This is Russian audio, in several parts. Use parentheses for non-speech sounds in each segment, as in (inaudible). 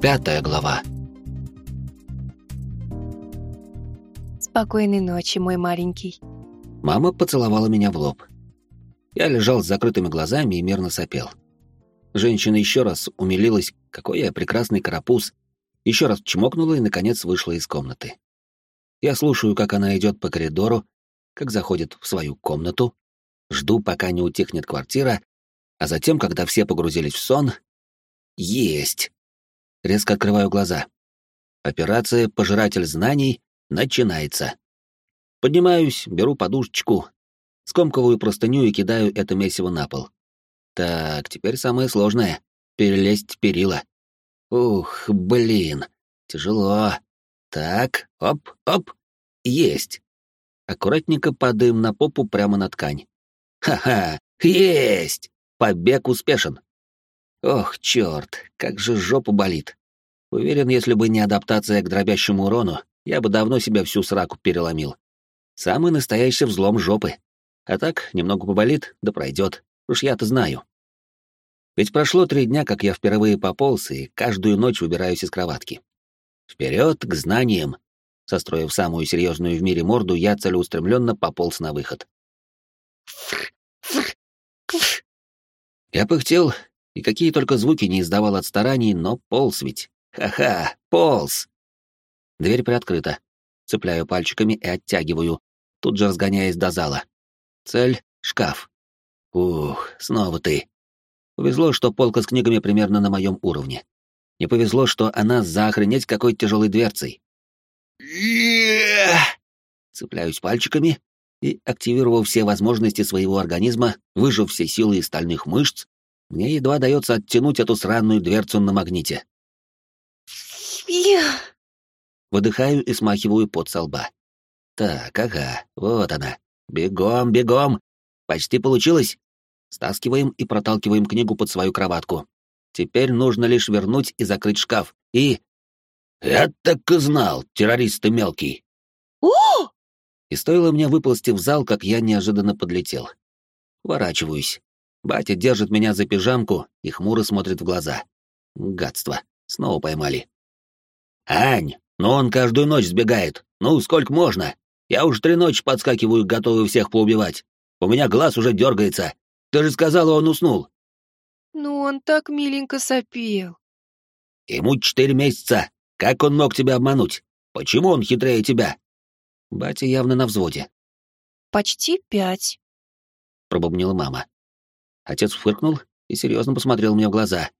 Пятая глава. Спокойной ночи, мой маленький. Мама поцеловала меня в лоб. Я лежал с закрытыми глазами и мирно сопел. Женщина еще раз умилилась, какой я прекрасный карапуз, еще раз чмокнула и, наконец, вышла из комнаты. Я слушаю, как она идет по коридору, как заходит в свою комнату, жду, пока не утихнет квартира, а затем, когда все погрузились в сон... Есть! Резко открываю глаза. Операция «Пожиратель знаний» начинается. Поднимаюсь, беру подушечку, скомкиваю простыню и кидаю это месиво на пол. Так, теперь самое сложное — перелезть перила. Ух, блин, тяжело. Так, оп, оп, есть. Аккуратненько падаем на попу прямо на ткань. Ха-ха, есть! Побег успешен. Ох, черт, как же жопа болит. Уверен, если бы не адаптация к дробящему урону, я бы давно себя всю сраку переломил. Самый настоящий взлом жопы. А так, немного поболит, да пройдет. Уж я-то знаю. Ведь прошло три дня, как я впервые пополз, и каждую ночь выбираюсь из кроватки. Вперед к знаниям! Состроив самую серьезную в мире морду, я целеустремленно пополз на выход. Я пыхтел, и какие только звуки не издавал от стараний, но полз ведь. Ха-ха, полз! Дверь приоткрыта. Цепляю пальчиками и оттягиваю, тут же разгоняясь до зала. Цель — шкаф. Ух, снова ты. Повезло, что полка с книгами примерно на моем уровне. Не повезло, что она за охренеть какой тяжелой дверцей. Цепляюсь пальчиками и, активировав все возможности своего организма, выжив все силы из стальных мышц, мне едва дается оттянуть эту сраную дверцу на магните. Выдыхаю и смахиваю пот со лба. Так, ага, вот она. Бегом, бегом! Почти получилось. Стаскиваем и проталкиваем книгу под свою кроватку. Теперь нужно лишь вернуть и закрыть шкаф. И... «Я так и знал, террорист ты мелкий!» О! И стоило мне выползти в зал, как я неожиданно подлетел. Ворачиваюсь. Батя держит меня за пижамку и хмуро смотрит в глаза. Гадство. Снова поймали. «Ань, ну он каждую ночь сбегает. Ну, сколько можно? Я уж три ночи подскакиваю, готовый всех поубивать. У меня глаз уже дергается. Ты же сказала, он уснул. Ну, он так миленько сопел. Ему четыре месяца. Как он мог тебя обмануть? Почему он хитрее тебя? Батя явно на взводе. Почти пять. Пробубнила мама. Отец фыркнул и серьезно посмотрел мне в глаза.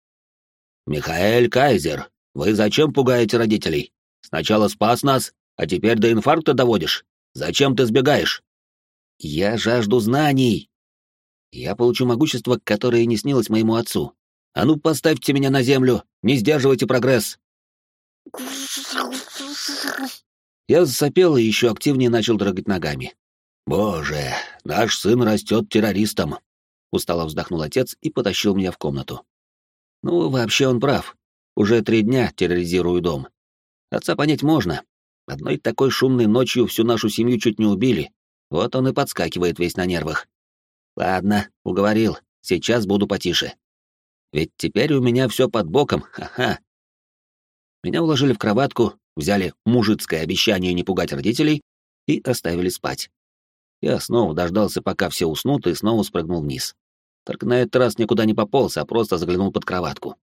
«Михаэль Кайзер, вы зачем пугаете родителей? Сначала спас нас, а теперь до инфаркта доводишь. Зачем ты сбегаешь?» «Я жажду знаний», я получу могущество, которое не снилось моему отцу. А ну, поставьте меня на землю, не сдерживайте прогресс. Я засопел и еще активнее начал дрыгать ногами. «Боже, наш сын растет террористом!» Устало вздохнул отец и потащил меня в комнату. «Ну, вообще он прав. Уже три дня терроризирую дом. Отца понять можно. Одной такой шумной ночью всю нашу семью чуть не убили. Вот он и подскакивает весь на нервах. Ладно, уговорил. Сейчас буду потише. Ведь теперь у меня все под боком, ха-ха. Меня уложили в кроватку, взяли мужицкое обещание не пугать родителей и оставили спать. Я снова дождался, пока все уснут, и снова спрыгнул вниз. Только на этот раз никуда не пополз, а просто заглянул под кроватку.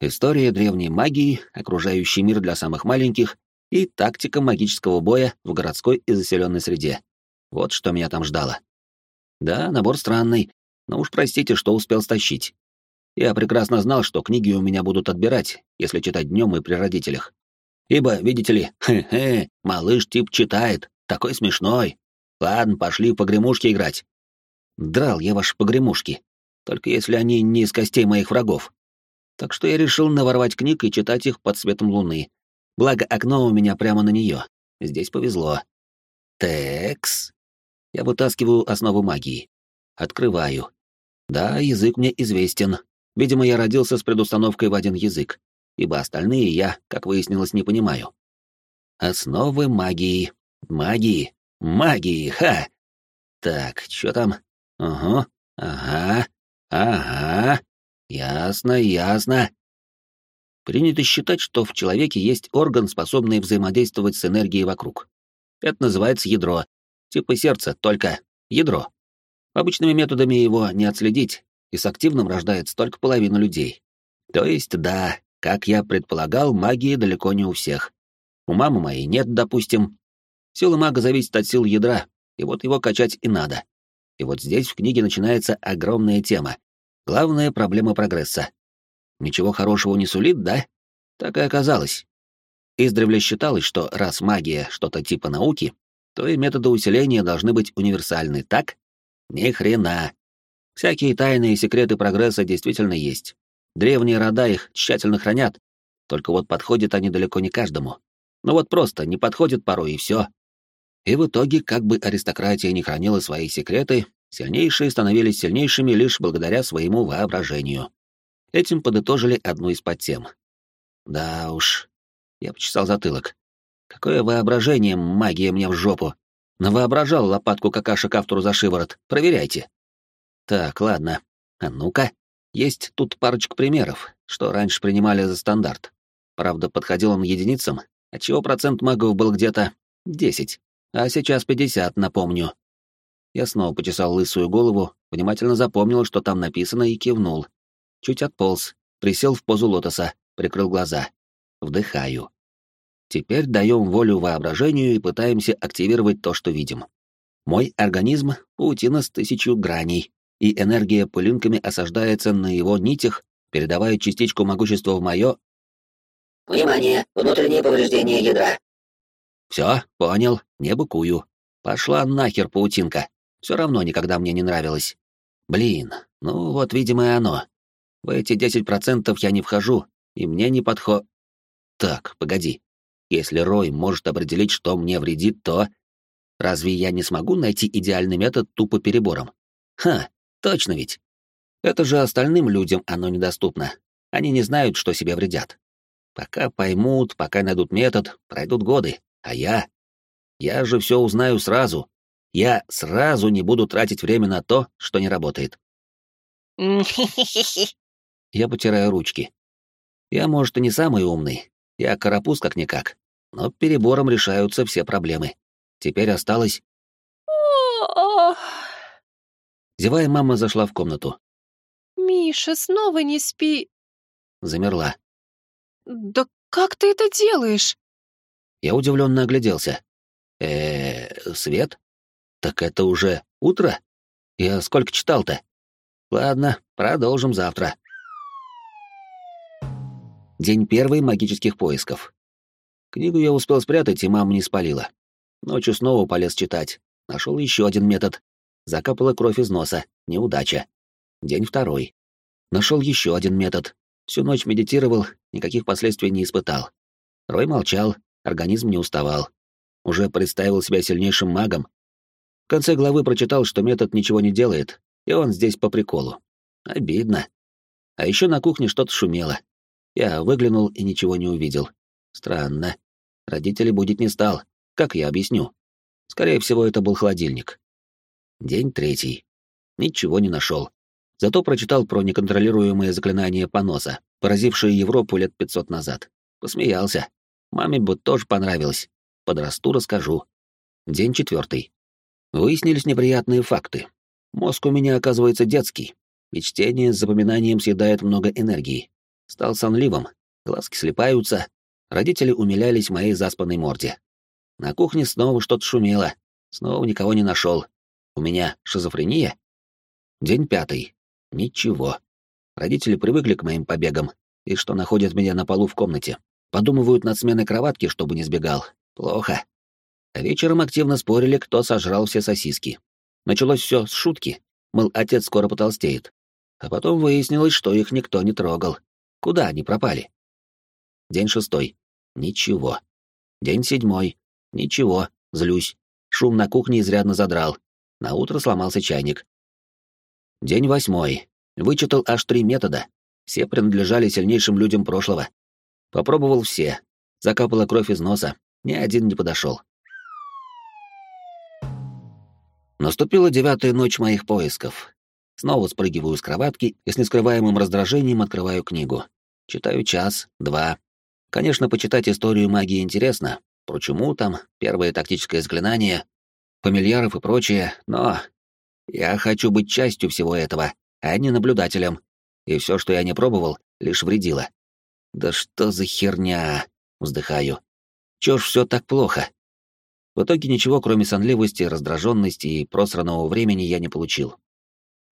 История древней магии, окружающий мир для самых маленьких и тактика магического боя в городской и заселенной среде. Вот что меня там ждало. Да, набор странный, но уж простите, что успел стащить. Я прекрасно знал, что книги у меня будут отбирать, если читать днем и при родителях. Ибо, видите ли, (laughs) хе-хе, малыш тип читает, такой смешной. Ладно, пошли в погремушки играть. Драл я ваши погремушки, только если они не из костей моих врагов. Так что я решил наворовать книг и читать их под светом луны. Благо, окно у меня прямо на нее. Здесь повезло. Текс. Я вытаскиваю основу магии. Открываю. Да, язык мне известен. Видимо, я родился с предустановкой в один язык, ибо остальные я, как выяснилось, не понимаю. Основы магии. Магии. Магии, ха! Так, что там? Ага, ага, ага. Ясно, ясно. Принято считать, что в человеке есть орган, способный взаимодействовать с энергией вокруг. Это называется ядро, типа сердца, только ядро. Обычными методами его не отследить, и с активным рождается только половина людей. То есть, да, как я предполагал, магии далеко не у всех. У мамы моей нет, допустим. Сила мага зависит от сил ядра, и вот его качать и надо. И вот здесь в книге начинается огромная тема. Главная проблема прогресса. Ничего хорошего не сулит, да? Так и оказалось. Издревле считалось, что раз магия что-то типа науки, то и методы усиления должны быть универсальны, так? Ни хрена. Всякие тайные секреты прогресса действительно есть. Древние рода их тщательно хранят, только вот подходят они далеко не каждому. Ну вот просто не подходит порой и все. И в итоге, как бы аристократия не хранила свои секреты, сильнейшие становились сильнейшими лишь благодаря своему воображению. Этим подытожили одну из подтем. Да уж, я почесал затылок. Какое воображение, магия мне в жопу. Навоображал лопатку какашек автору за шиворот. Проверяйте. Так, ладно. А ну-ка. Есть тут парочка примеров, что раньше принимали за стандарт. Правда, подходил он единицам, отчего процент магов был где-то 10, а сейчас 50, напомню. Я снова почесал лысую голову, внимательно запомнил, что там написано, и кивнул. Чуть отполз, присел в позу лотоса, прикрыл глаза. Вдыхаю. Теперь даем волю воображению и пытаемся активировать то, что видим. Мой организм — паутина с тысячу граней, и энергия пылинками осаждается на его нитях, передавая частичку могущества в мое... «Внимание! Внутреннее повреждение ядра!» «Все, понял, не быкую. Пошла нахер, паутинка. Все равно никогда мне не нравилось. Блин, ну вот, видимо, и оно. В эти десять процентов я не вхожу, и мне не подхо... Так, погоди. Если Рой может определить, что мне вредит, то... Разве я не смогу найти идеальный метод тупо перебором? Ха, Точно ведь. Это же остальным людям оно недоступно. Они не знают, что себе вредят. Пока поймут, пока найдут метод, пройдут годы. А я? Я же все узнаю сразу. Я сразу не буду тратить время на то, что не работает. (laughs) Я потираю ручки. Я, может, и не самый умный. Я карапуз как-никак. Но перебором решаются все проблемы. Теперь осталось... Зевая, мама зашла в комнату. «Миша, снова не спи...» Замерла. «Да как ты это делаешь?» Я удивленно огляделся. э, свет? Так это уже утро? Я сколько читал-то? Ладно, продолжим завтра. День первый магических поисков. Книгу я успел спрятать, и мама не спалила. Ночью снова полез читать. Нашел еще один метод, Закапала кровь из носа. Неудача. День второй. Нашел еще один метод. Всю ночь медитировал, никаких последствий не испытал. Рой молчал, организм не уставал. Уже представил себя сильнейшим магом. В конце главы прочитал, что метод ничего не делает, и он здесь по приколу. Обидно. А еще на кухне что-то шумело. Я выглянул и ничего не увидел. Странно. Родителей будет не стал. Как я объясню? Скорее всего, это был холодильник. День третий. Ничего не нашел. Зато прочитал про неконтролируемое заклинание поноса, поразившее Европу лет пятьсот назад. Посмеялся. Маме бы тоже понравилось. Подрасту, расскажу. День четвертый. Выяснились неприятные факты. Мозг у меня, оказывается, детский, и чтение с запоминанием съедает много энергии. Стал сонливым, глазки слепаются, родители умилялись моей заспанной морде. На кухне снова что-то шумело, снова никого не нашел, у меня шизофрения? День пятый. Ничего. Родители привыкли к моим побегам, и что находят меня на полу в комнате. Подумывают над сменой кроватки, чтобы не сбегал. Плохо. Вечером активно спорили, кто сожрал все сосиски. Началось все с шутки, мол, отец скоро потолстеет. А потом выяснилось, что их никто не трогал. Куда они пропали? День шестой. Ничего. День седьмой. Ничего. Злюсь. Шум на кухне изрядно задрал. На утро сломался чайник. День восьмой. Вычитал аж три метода. Все принадлежали сильнейшим людям прошлого. Попробовал все. Закапала кровь из носа. Ни один не подошел. Наступила девятая ночь моих поисков. Снова спрыгиваю с кроватки и с нескрываемым раздражением открываю книгу. Читаю час, два. Конечно, почитать историю магии интересно. Про чуму там, первое тактическое заклинание, фамильяров и прочее, но я хочу быть частью всего этого, а не наблюдателем. И все, что я не пробовал, лишь вредило. Да что за херня? Вздыхаю. Чё ж все так плохо? В итоге ничего, кроме сонливости, раздраженности и просранного времени, я не получил.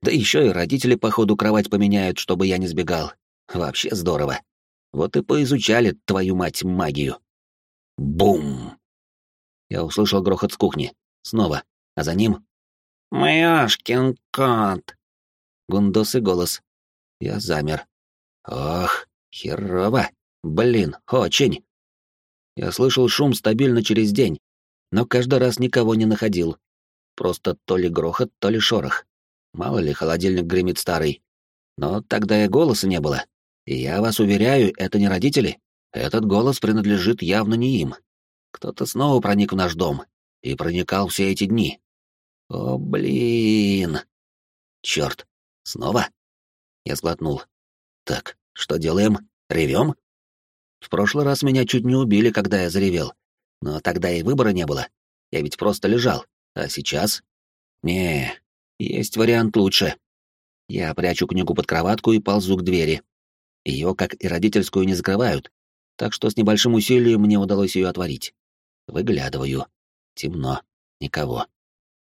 Да еще и родители, походу, кровать поменяют, чтобы я не сбегал. Вообще здорово. Вот и поизучали, твою мать, магию. Бум! Я услышал грохот с кухни. Снова. А за ним... «Мышкин кот!» Гундос и голос. Я замер. Ох, херово. Блин, очень. Я слышал шум стабильно через день, но каждый раз никого не находил. Просто то ли грохот, то ли шорох. Мало ли, холодильник гремит старый. Но тогда и голоса не было. И я вас уверяю, это не родители. Этот голос принадлежит явно не им. Кто-то снова проник в наш дом. И проникал все эти дни. О, блин. Черт. Снова? Я сглотнул. Так, что делаем? Ревем? В прошлый раз меня чуть не убили, когда я заревел. Но тогда и выбора не было. Я ведь просто лежал. А сейчас? Не, есть вариант лучше. Я прячу книгу под кроватку и ползу к двери. Ее, как и родительскую, не закрывают, так что с небольшим усилием мне удалось ее отворить. Выглядываю. Темно. Никого.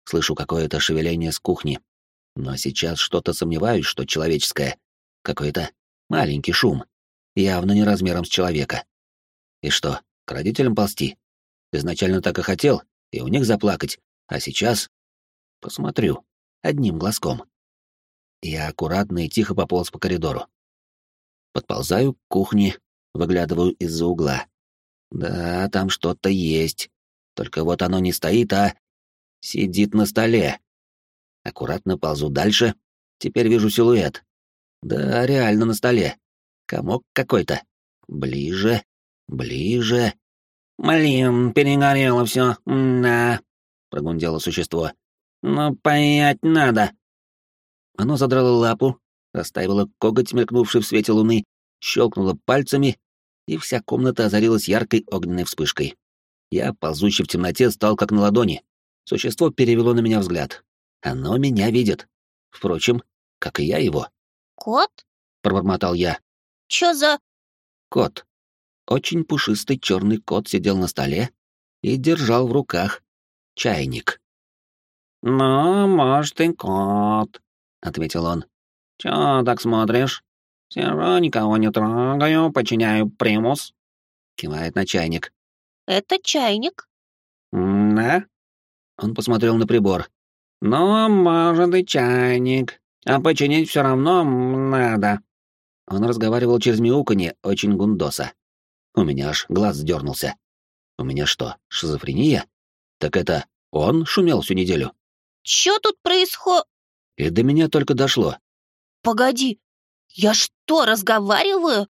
Слышу какое-то шевеление с кухни. Но сейчас что-то сомневаюсь, что человеческое. Какой-то маленький шум. Явно не размером с человека. И что, к родителям ползти? Изначально так и хотел, и у них заплакать. А сейчас... Посмотрю. Одним глазком. Я аккуратно и тихо пополз по коридору. Подползаю к кухне, выглядываю из-за угла. Да, там что-то есть. Только вот оно не стоит, а сидит на столе. Аккуратно ползу дальше. Теперь вижу силуэт. Да, реально на столе. Комок какой-то. Ближе, ближе. «Блин, перегорело все, да», — прогундело существо. «Но паять надо». Оно задрало лапу, расставила коготь, мелькнувший в свете луны, щелкнула пальцами, и вся комната озарилась яркой огненной вспышкой. Я, ползущий в темноте, стал как на ладони. Существо перевело на меня взгляд. Оно меня видит. Впрочем, как и я его. «Кот?» — пробормотал я. «Чё за...» Кот. Очень пушистый черный кот сидел на столе и держал в руках чайник. «Ну, может, и кот», — ответил он. «Чё так смотришь? Сижу, никого не трогаю, подчиняю примус». Кивает на чайник. «Это чайник?» «Да?» Он посмотрел на прибор. «Ну, может, и чайник. А починить все равно надо». Он разговаривал через мяуканье, очень гундоса. У меня аж глаз дернулся. У меня что, шизофрения? Так это он шумел всю неделю? Чё тут происходит? И до меня только дошло. Погоди, я что, разговариваю?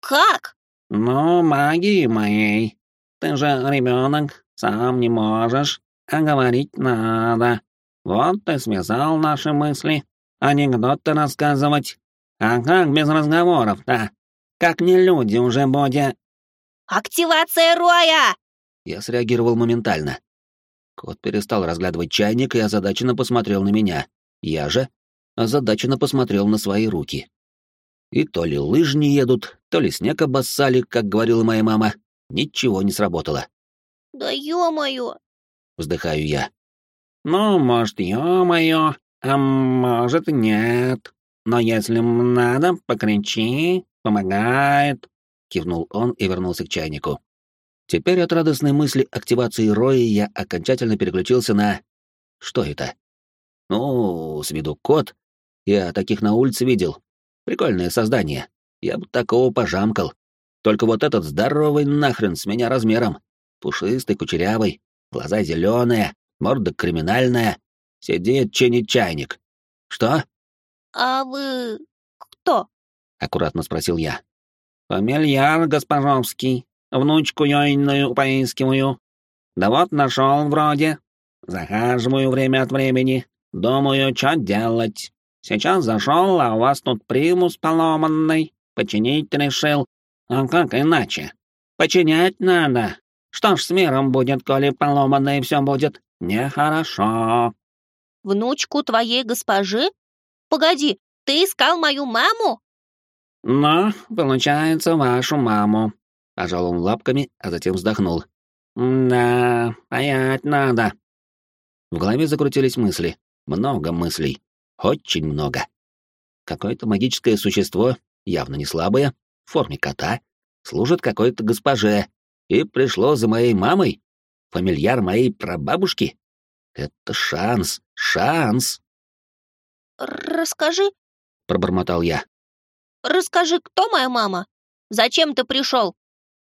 Как? Ну, магии моей. Ты же ребенок, сам не можешь, а говорить надо. Вот ты связал наши мысли, анекдоты рассказывать. А как без разговоров-то? Как не люди уже, Бодя? Активация роя! Я среагировал моментально. Кот перестал разглядывать чайник и озадаченно посмотрел на меня. Я же озадаченно посмотрел на свои руки. И то ли лыжи не едут, то ли снег обоссали, как говорила моя мама. Ничего не сработало. Да ё-моё! Вздыхаю я. Ну, может, ё-моё, а может, нет. Но если надо, покричи, помогает. Кивнул он и вернулся к чайнику. Теперь от радостной мысли активации Рои я окончательно переключился на... Что это? Ну, с виду кот. Я таких на улице видел. Прикольное создание. Я бы такого пожамкал. Только вот этот здоровый нахрен с меня размером. Пушистый, кучерявый, глаза зеленые, морда криминальная. Сидит, чинит чайник. Что? А вы кто? Аккуратно спросил я. Фамильяр Госпожовский. Внучку Йойную поискиваю. Да вот нашел вроде. Захаживаю время от времени. Думаю, что делать. Сейчас зашел, а у вас тут примус поломанный. Починить решил. А как иначе? Починять надо. Что ж с миром будет, коли поломанное все будет? Нехорошо. Внучку твоей госпожи? Погоди, ты искал мою маму? Но, получается, вашу маму. Пожал он лапками, а затем вздохнул. Да, паять надо. В голове закрутились мысли. Много мыслей. Очень много. Какое-то магическое существо, явно не слабое, в форме кота, служит какой-то госпоже и пришло за моей мамой, фамильяр моей прабабушки. Это шанс, шанс. Расскажи, пробормотал я. Расскажи, кто моя мама? Зачем ты пришел?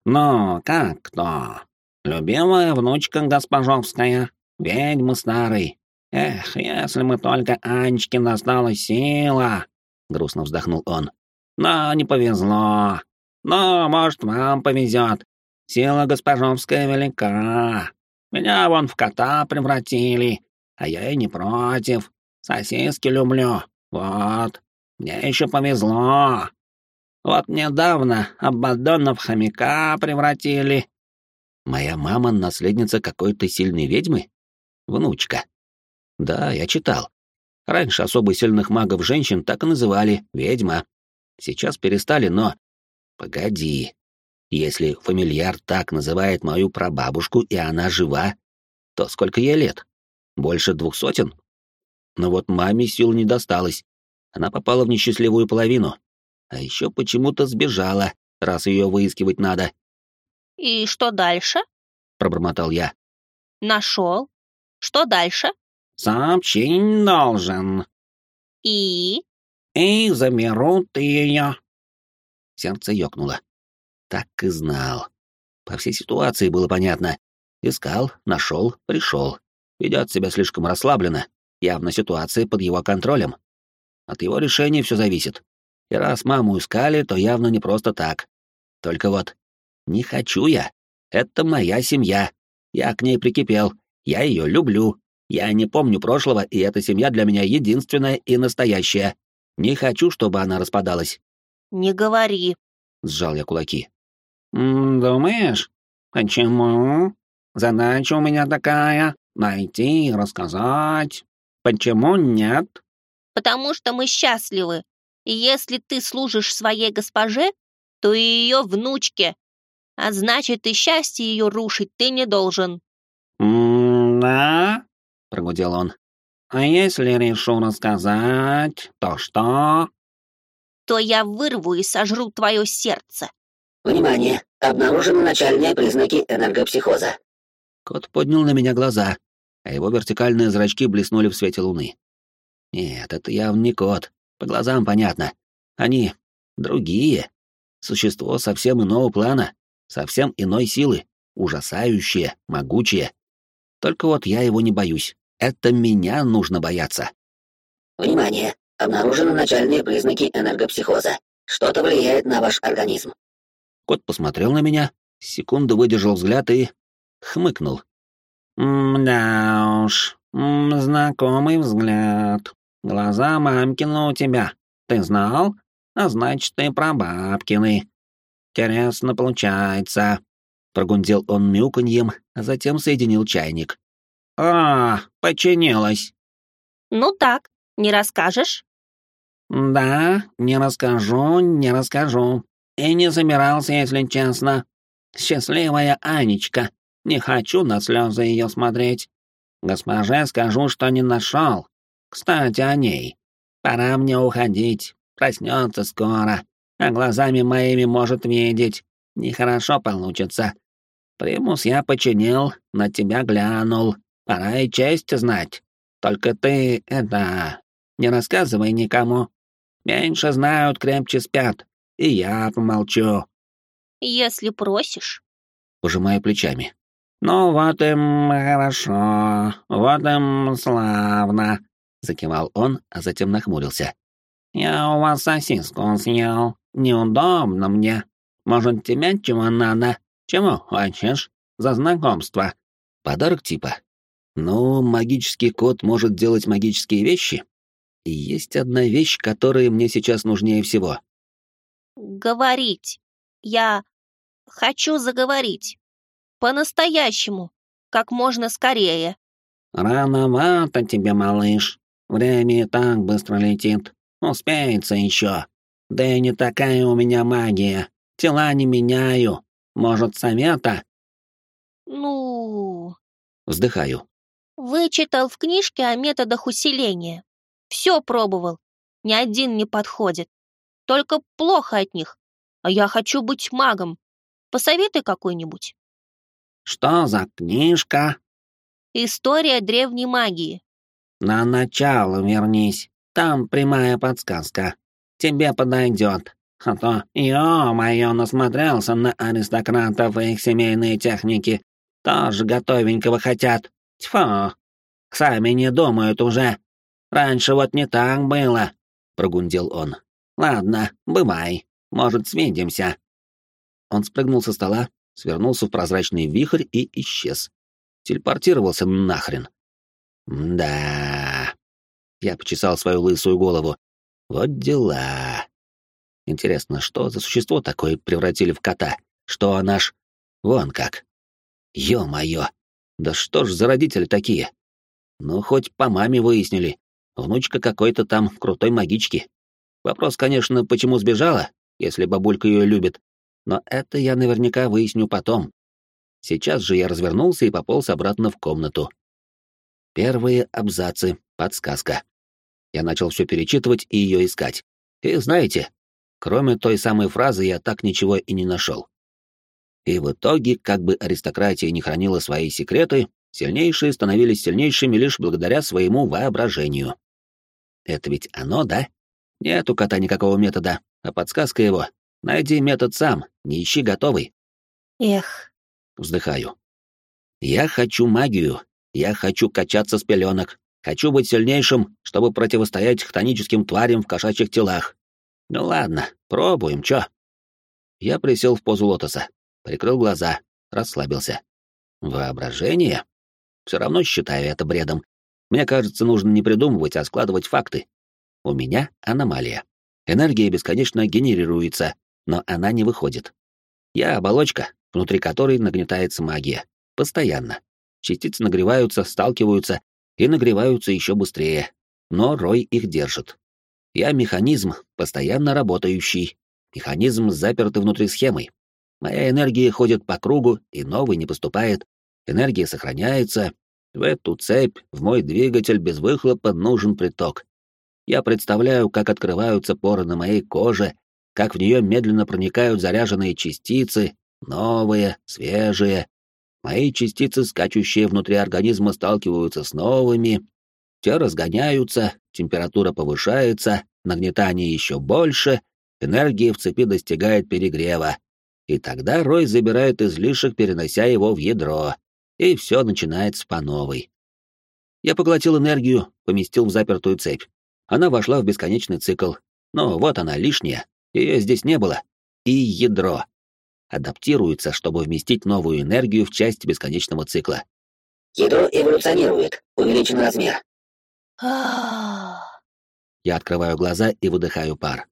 Ну, как кто? Любимая внучка госпожовская, ведьма старой. Эх, если бы только Анечке досталась сила, грустно вздохнул он. Но не повезло. Но, может, вам повезет. Сила госпожовская велика. Меня вон в кота превратили, а я и не против. Сосиски люблю. Вот. Мне еще повезло. Вот недавно Абаддона в хомяка превратили. Моя мама — наследница какой-то сильной ведьмы? Внучка. Да, я читал. Раньше особо сильных магов-женщин так и называли — ведьма. Сейчас перестали, но... Погоди. Если фамильяр так называет мою прабабушку, и она жива, то сколько ей лет? Больше двух сотен? Но вот маме сил не досталось. Она попала в несчастливую половину, а еще почему-то сбежала, раз ее выискивать надо. И что дальше? Пробормотал я. Нашел. Что дальше? Сообщить должен. И? И заберут ее. Сердце ёкнуло. Так и знал. По всей ситуации было понятно. Искал, нашел, пришел. Ведет себя слишком расслабленно. Явно ситуация под его контролем. От его решения все зависит. И раз маму искали, то явно не просто так. Только вот, не хочу я. Это моя семья. Я к ней прикипел. Я ее люблю. Я не помню прошлого, и эта семья для меня единственная и настоящая. Не хочу, чтобы она распадалась. Не говори. Сжал я кулаки. «Думаешь? Почему? Задача у меня такая — найти, рассказать. Почему нет?» «Потому что мы счастливы. И если ты служишь своей госпоже, то и ее внучке. А значит, и счастье ее рушить ты не должен. «Да?» — прогудел он. «А если решу рассказать, то что?» «То я вырву и сожру твое сердце». «Внимание! Обнаружены начальные признаки энергопсихоза». Кот поднял на меня глаза, а его вертикальные зрачки блеснули в свете луны. Нет, это явно не кот. По глазам понятно. Они другие. Существо совсем иного плана, совсем иной силы, ужасающее, могучее. Только вот я его не боюсь. Это меня нужно бояться. Внимание! Обнаружены начальные признаки энергопсихоза. Что-то влияет на ваш организм. Кот посмотрел на меня, секунду выдержал взгляд и хмыкнул. «Да уж, знакомый взгляд. Глаза мамкины у тебя. Ты знал? А значит, ты про бабкины. Интересно получается. Прогундел он мяуканьем, а затем соединил чайник. «А, починилась!» «Ну так, не расскажешь?» «Да, не расскажу, не расскажу. И не собирался, если честно. Счастливая Анечка. Не хочу на слезы ее смотреть. Госпоже скажу, что не нашел. Кстати, о ней. Пора мне уходить. Проснется скоро, а глазами моими может видеть. Нехорошо получится. Примус я починил, на тебя глянул. Пора и честь знать. Только ты, это, не рассказывай никому. Меньше знают, крепче спят. И я помолчу. Если просишь. Пожимая плечами. Ну вот им хорошо, вот им славно. Закивал он, а затем нахмурился. «Я у вас сосиску съел. Неудобно мне. Может, тебе чего надо? Чего хочешь? За знакомство?» «Подарок типа?» «Ну, магический кот может делать магические вещи. И есть одна вещь, которая мне сейчас нужнее всего». Говорить. Я хочу заговорить. По-настоящему. Как можно скорее. Рановато тебе, малыш. Время и так быстро летит. Успеется еще. Да и не такая у меня магия. Тела не меняю. Может, совета? Ну... Вздыхаю. Вычитал в книжке о методах усиления. Все пробовал. Ни один не подходит. Только плохо от них. А я хочу быть магом. Посоветуй какой-нибудь. Что за книжка? История древней магии. На начало вернись. Там прямая подсказка. Тебе подойдет. А то, ё-моё, насмотрелся на аристократов и их семейные техники. Тоже готовенького хотят. Тьфу. Сами не думают уже. Раньше вот не так было, — прогундел он. Ладно, бывай. Может, свидимся. Он спрыгнул со стола, свернулся в прозрачный вихрь и исчез. Телепортировался нахрен. Да. Я почесал свою лысую голову. Вот дела. Интересно, что за существо такое превратили в кота? Что она ж... Вон как. Ё-моё! Да что ж за родители такие? Ну, хоть по маме выяснили. Внучка какой-то там крутой магички. Вопрос, конечно, почему сбежала, если бабулька ее любит. Но это я наверняка выясню потом. Сейчас же я развернулся и пополз обратно в комнату. Первые абзацы, подсказка. Я начал все перечитывать и ее искать. И знаете, кроме той самой фразы я так ничего и не нашел. И в итоге, как бы аристократия не хранила свои секреты, сильнейшие становились сильнейшими лишь благодаря своему воображению. Это ведь оно, да? Нет у кота никакого метода, а подсказка его — найди метод сам, не ищи готовый. Эх. Вздыхаю. Я хочу магию, я хочу качаться с пеленок, хочу быть сильнейшим, чтобы противостоять хтоническим тварям в кошачьих телах. Ну ладно, пробуем, чё? Я присел в позу лотоса, прикрыл глаза, расслабился. Воображение? Все равно считаю это бредом. Мне кажется, нужно не придумывать, а складывать факты. У меня аномалия. Энергия бесконечно генерируется, но она не выходит. Я оболочка, внутри которой нагнетается магия. Постоянно. Частицы нагреваются, сталкиваются и нагреваются еще быстрее. Но Рой их держит. Я механизм, постоянно работающий. Механизм, запертый внутри схемы. Моя энергия ходит по кругу, и новый не поступает. Энергия сохраняется. В эту цепь, в мой двигатель без выхлопа нужен приток. Я представляю, как открываются поры на моей коже, как в нее медленно проникают заряженные частицы, новые, свежие. Мои частицы, скачущие внутри организма, сталкиваются с новыми. Те разгоняются, температура повышается, нагнетание еще больше, энергия в цепи достигает перегрева. И тогда Рой забирает излишек, перенося его в ядро, и все начинается по новой. Я поглотил энергию, поместил в запертую цепь. Она вошла в бесконечный цикл. Но вот она лишняя, ее здесь не было. И ядро. Адаптируется, чтобы вместить новую энергию в часть бесконечного цикла. Ядро эволюционирует. Увеличен размер. (gasps) Я открываю глаза и выдыхаю пар.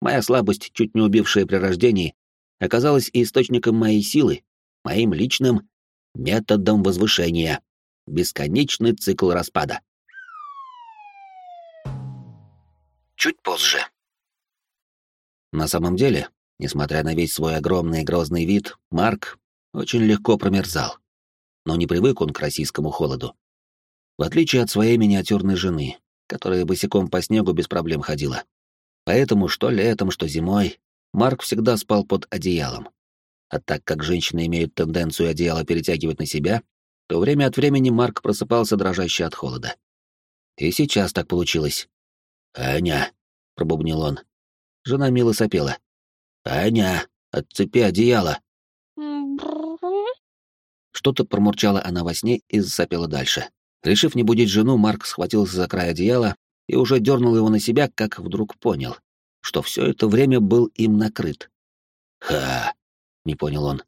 Моя слабость, чуть не убившая при рождении, оказалась источником моей силы, моим личным методом возвышения. Бесконечный цикл распада. Чуть позже. На самом деле, несмотря на весь свой огромный и грозный вид, Марк очень легко промерзал. Но не привык он к российскому холоду. В отличие от своей миниатюрной жены, которая босиком по снегу без проблем ходила. Поэтому что летом, что зимой Марк всегда спал под одеялом. А так как женщины имеют тенденцию одеяло перетягивать на себя, то время от времени Марк просыпался дрожащий от холода. И сейчас так получилось. «Аня!» — пробубнил он. Жена мило сопела. «Аня, отцепи одеяло!» Что-то промурчала она во сне и засопела дальше. Решив не будить жену, Марк схватился за край одеяла и уже дернул его на себя, как вдруг понял, что все это время был им накрыт. «Ха!» — не понял он.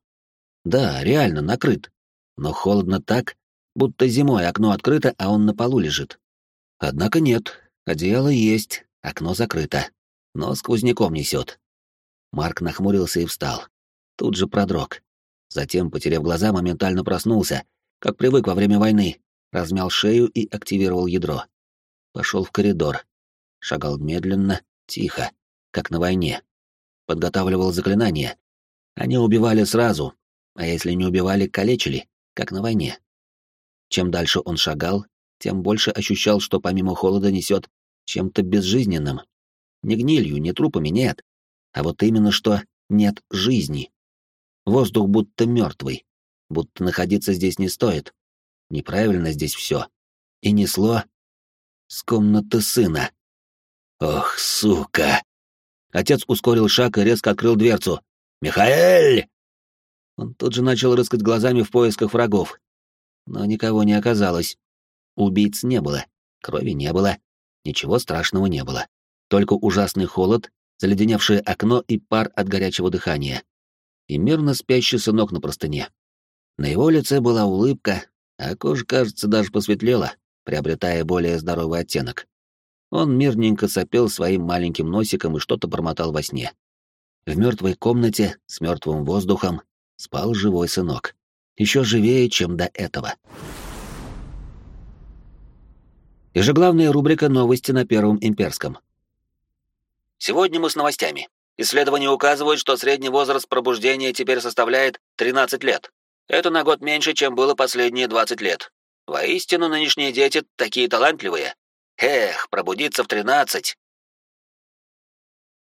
«Да, реально накрыт. Но холодно так, будто зимой окно открыто, а он на полу лежит. Однако нет, Одеяло есть, окно закрыто, но сквозняком несет. Марк нахмурился и встал. Тут же продрог. Затем, потеряв глаза, моментально проснулся, как привык во время войны, размял шею и активировал ядро. Пошел в коридор. Шагал медленно, тихо, как на войне. Подготавливал заклинания. Они убивали сразу, а если не убивали, калечили, как на войне. Чем дальше он шагал, тем больше ощущал, что помимо холода несет чем-то безжизненным. Не гнилью, не трупами, нет. А вот именно что нет жизни. Воздух будто мертвый, будто находиться здесь не стоит. Неправильно здесь все. И несло с комнаты сына. Ох, сука! Отец ускорил шаг и резко открыл дверцу. «Михаэль!» Он тут же начал рыскать глазами в поисках врагов. Но никого не оказалось. Убийц не было, крови не было, ничего страшного не было. Только ужасный холод, заледеневшее окно и пар от горячего дыхания. И мирно спящий сынок на простыне. На его лице была улыбка, а кожа, кажется, даже посветлела, приобретая более здоровый оттенок. Он мирненько сопел своим маленьким носиком и что-то бормотал во сне. В мертвой комнате с мертвым воздухом спал живой сынок. Еще живее, чем до этого. Ежеглавная рубрика «Новости на Первом Имперском». Сегодня мы с новостями. Исследования указывают, что средний возраст пробуждения теперь составляет 13 лет. Это на год меньше, чем было последние 20 лет. Воистину, нынешние дети такие талантливые. Эх, пробудиться в 13